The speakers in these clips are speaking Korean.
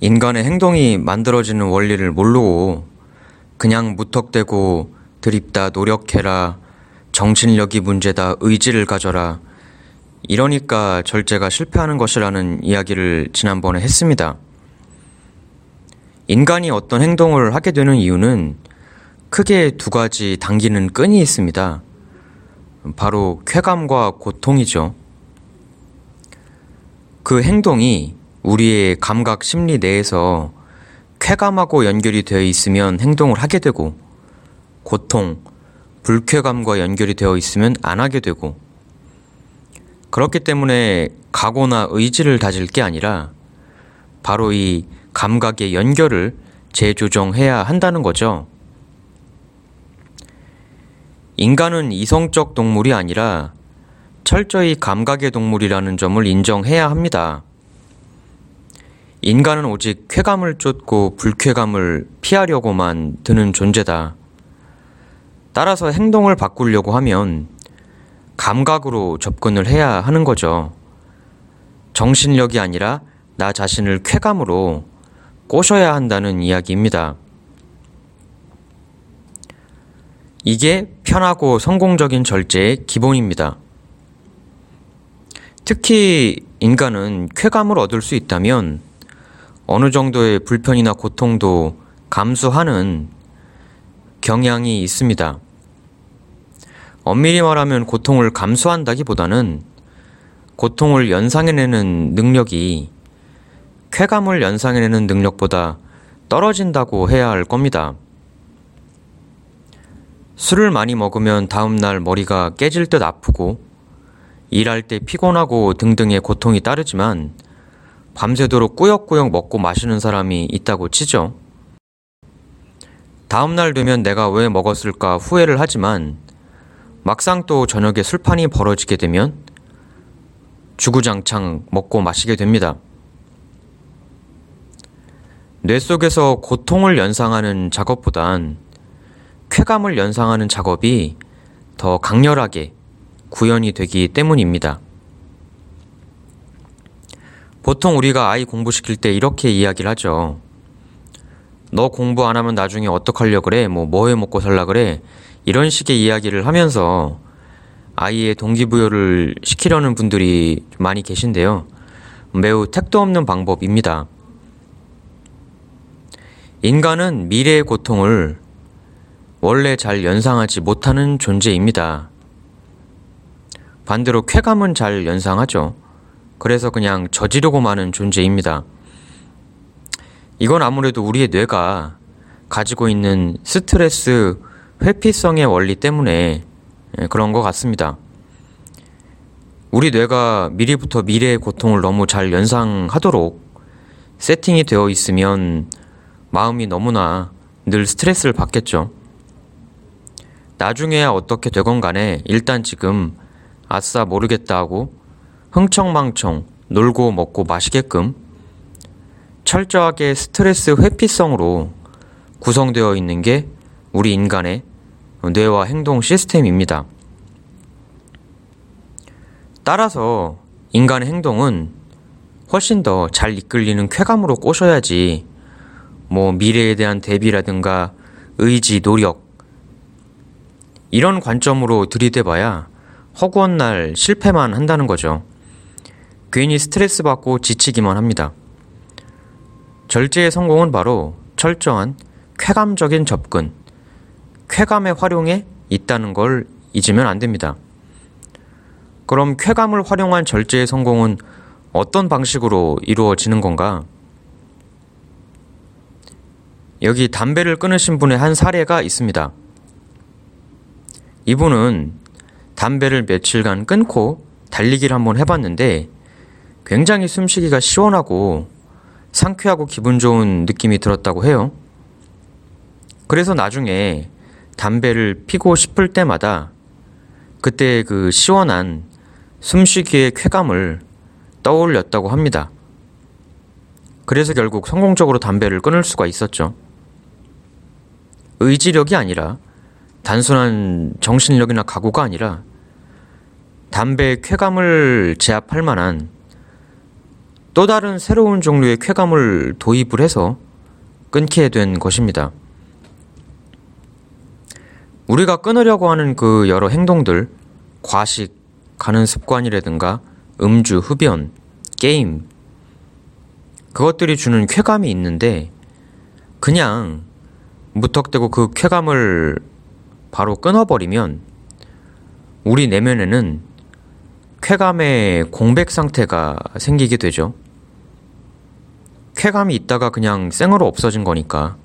인간의 행동이 만들어지는 원리를 모르고 그냥 무턱대고 드립다 노력해라 정신력이 문제다 의지를 가져라 이러니까 절제가 실패하는 것이라는 이야기를 지난번에 했습니다. 인간이 어떤 행동을 하게 되는 이유는 크게 두 가지 당기는 끈이 있습니다. 바로 쾌감과 고통이죠. 그 행동이 우리의 감각 심리 내에서 쾌감하고 연결이 되어 있으면 행동을 하게 되고 고통, 불쾌감과 연결이 되어 있으면 안 하게 되고 그렇기 때문에 각오나 의지를 다질 게 아니라 바로 이 감각의 연결을 재조정해야 한다는 거죠. 인간은 이성적 동물이 아니라 철저히 감각의 동물이라는 점을 인정해야 합니다. 인간은 오직 쾌감을 쫓고 불쾌감을 피하려고만 드는 존재다. 따라서 행동을 바꾸려고 하면 감각으로 접근을 해야 하는 거죠. 정신력이 아니라 나 자신을 쾌감으로 꼬셔야 한다는 이야기입니다. 이게 편하고 성공적인 절제의 기본입니다. 특히 인간은 쾌감을 얻을 수 있다면 어느 정도의 불편이나 고통도 감수하는 경향이 있습니다. 엄밀히 말하면 고통을 감수한다기보다는 고통을 연상해내는 능력이 쾌감을 연상해내는 능력보다 떨어진다고 해야 할 겁니다. 술을 많이 먹으면 다음날 머리가 깨질 듯 아프고 일할 때 피곤하고 등등의 고통이 따르지만 밤새도록 꾸역꾸역 먹고 마시는 사람이 있다고 치죠. 다음날 되면 내가 왜 먹었을까 후회를 하지만 막상 또 저녁에 술판이 벌어지게 되면 주구장창 먹고 마시게 됩니다. 뇌 속에서 고통을 연상하는 작업보단 쾌감을 연상하는 작업이 더 강렬하게 구현이 되기 때문입니다. 보통 우리가 아이 공부시킬 때 이렇게 이야기를 하죠. 너 공부 안 하면 나중에 어떡하려 그래? 뭐, 뭐 해 먹고 살라 그래? 이런 식의 이야기를 하면서 아이의 동기부여를 시키려는 분들이 많이 계신데요. 매우 택도 없는 방법입니다. 인간은 미래의 고통을 원래 잘 연상하지 못하는 존재입니다. 반대로 쾌감은 잘 연상하죠. 그래서 그냥 저지르고 마는 존재입니다. 이건 아무래도 우리의 뇌가 가지고 있는 스트레스 회피성의 원리 때문에 예, 그런 것 같습니다. 우리 뇌가 미리부터 미래의 고통을 너무 잘 연상하도록 세팅이 되어 있으면 마음이 너무나 늘 스트레스를 받겠죠. 나중에야 어떻게 되건 간에 일단 지금 아싸 모르겠다 하고 흥청망청 놀고 먹고 마시게끔 철저하게 스트레스 회피성으로 구성되어 있는 게 우리 인간의 뇌와 행동 시스템입니다. 따라서 인간의 행동은 훨씬 더 잘 이끌리는 쾌감으로 꼬셔야지 뭐 미래에 대한 대비라든가 의지, 노력 이런 관점으로 들이대봐야 허구한 날 실패만 한다는 거죠. 괜히 스트레스 받고 지치기만 합니다. 절제의 성공은 바로 철저한 쾌감적인 접근, 쾌감의 활용에 있다는 걸 잊으면 안 됩니다. 그럼 쾌감을 활용한 절제의 성공은 어떤 방식으로 이루어지는 건가? 여기 담배를 끊으신 분의 한 사례가 있습니다. 이분은 담배를 며칠간 끊고 달리기를 한번 해봤는데 굉장히 숨쉬기가 시원하고 상쾌하고 기분 좋은 느낌이 들었다고 해요. 그래서 나중에 담배를 피고 싶을 때마다 그때 그 시원한 숨쉬기의 쾌감을 떠올렸다고 합니다. 그래서 결국 성공적으로 담배를 끊을 수가 있었죠. 의지력이 아니라 단순한 정신력이나 각오가 아니라 담배의 쾌감을 제압할 만한 또 다른 새로운 종류의 쾌감을 도입을 해서 끊게 된 것입니다. 우리가 끊으려고 하는 그 여러 행동들, 과식, 가는 습관이라든가 음주, 흡연, 게임, 그것들이 주는 쾌감이 있는데, 그냥 무턱대고 그 쾌감을 바로 끊어버리면, 우리 내면에는 쾌감의 공백 상태가 생기게 되죠. 쾌감이 있다가 그냥 생으로 없어진 거니까.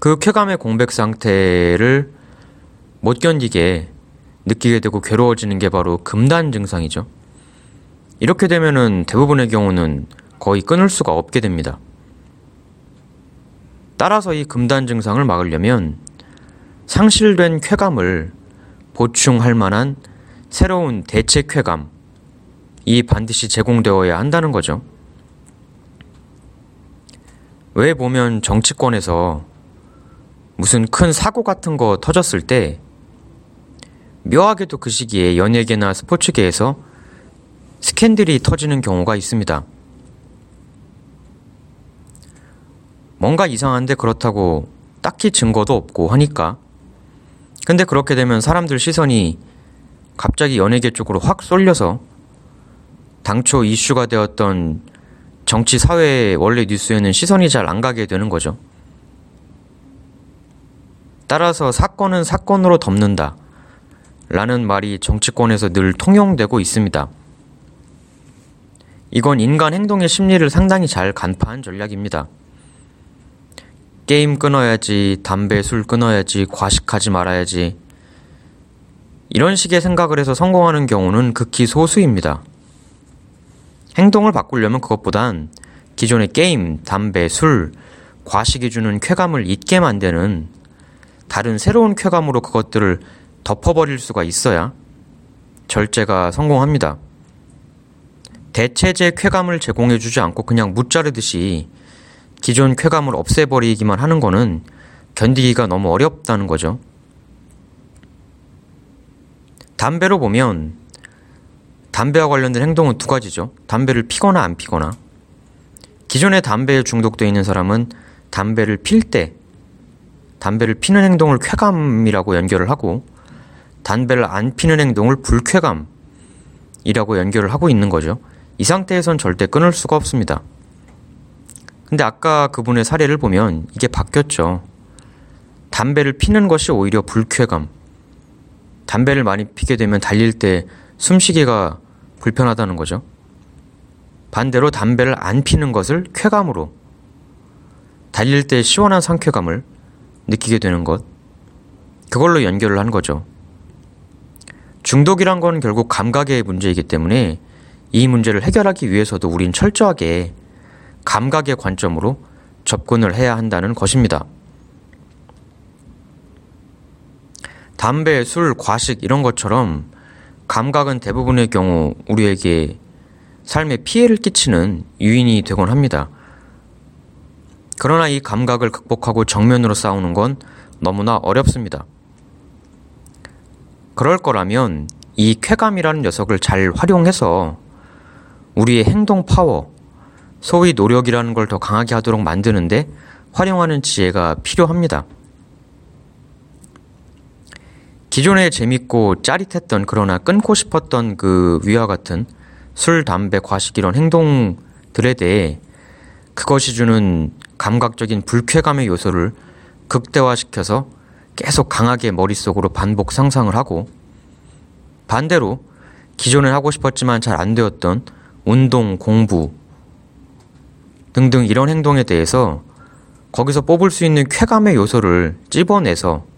그 쾌감의 공백 상태를 못 견디게 느끼게 되고 괴로워지는 게 바로 금단 증상이죠. 이렇게 되면은 대부분의 경우는 거의 끊을 수가 없게 됩니다. 따라서 이 금단 증상을 막으려면 상실된 쾌감을 보충할 만한 새로운 대체 쾌감, 이 반드시 제공되어야 한다는 거죠. 왜 보면 정치권에서 무슨 큰 사고 같은 거 터졌을 때 묘하게도 그 시기에 연예계나 스포츠계에서 스캔들이 터지는 경우가 있습니다. 뭔가 이상한데 그렇다고 딱히 증거도 없고 하니까. 근데 그렇게 되면 사람들 시선이 갑자기 연예계 쪽으로 확 쏠려서 당초 이슈가 되었던 정치 사회 원래 뉴스에는 시선이 잘 안 가게 되는 거죠. 따라서 사건은 사건으로 덮는다. 라는 말이 정치권에서 늘 통용되고 있습니다. 이건 인간 행동의 심리를 상당히 잘 간파한 전략입니다. 게임 끊어야지, 담배, 술 끊어야지, 과식하지 말아야지. 이런 식의 생각을 해서 성공하는 경우는 극히 소수입니다. 행동을 바꾸려면 그것보단 기존의 게임, 담배, 술, 과식이 주는 쾌감을 잊게 만드는 다른 새로운 쾌감으로 그것들을 덮어버릴 수가 있어야 절제가 성공합니다. 대체제 쾌감을 제공해주지 않고 그냥 무자르듯이 기존 쾌감을 없애버리기만 하는 거는 견디기가 너무 어렵다는 거죠. 담배로 보면 담배와 관련된 행동은 두 가지죠. 담배를 피거나 안 피거나. 기존에 담배에 중독되어 있는 사람은 담배를 필 때 담배를 피는 행동을 쾌감이라고 연결을 하고 담배를 안 피는 행동을 불쾌감이라고 연결을 하고 있는 거죠. 이 상태에선 절대 끊을 수가 없습니다. 근데 아까 그분의 사례를 보면 이게 바뀌었죠. 담배를 피는 것이 오히려 불쾌감. 담배를 많이 피게 되면 달릴 때 숨쉬기가 불편하다는 거죠. 반대로 담배를 안 피는 것을 쾌감으로 달릴 때 시원한 상쾌감을 느끼게 되는 것. 그걸로 연결을 한 거죠. 중독이란 건 결국 감각의 문제이기 때문에 이 문제를 해결하기 위해서도 우린 철저하게 감각의 관점으로 접근을 해야 한다는 것입니다. 담배, 술, 과식 이런 것처럼 감각은 대부분의 경우 우리에게 삶에 피해를 끼치는 유인이 되곤 합니다. 그러나 이 감각을 극복하고 정면으로 싸우는 건 너무나 어렵습니다. 그럴 거라면 이 쾌감이라는 녀석을 잘 활용해서 우리의 행동 파워, 소위 노력이라는 걸 더 강하게 하도록 만드는데 활용하는 지혜가 필요합니다. 기존에 재밌고 짜릿했던 그러나 끊고 싶었던 그 위와 같은 술, 담배, 과식 이런 행동들에 대해 그것이 주는 감각적인 불쾌감의 요소를 극대화시켜서 계속 강하게 머릿속으로 반복 상상을 하고 반대로 기존에 하고 싶었지만 잘 안 되었던 운동, 공부 등등 이런 행동에 대해서 거기서 뽑을 수 있는 쾌감의 요소를 찝어내서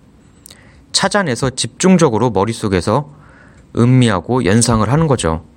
찾아내서 집중적으로 머릿속에서 음미하고 연상을 하는 거죠.